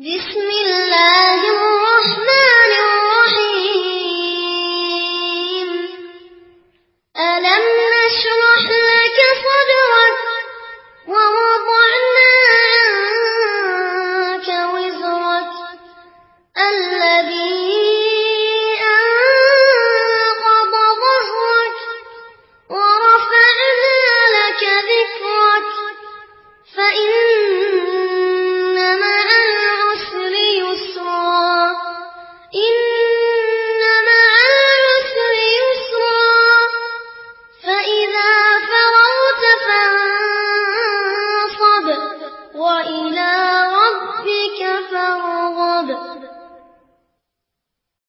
بسم الله وإلى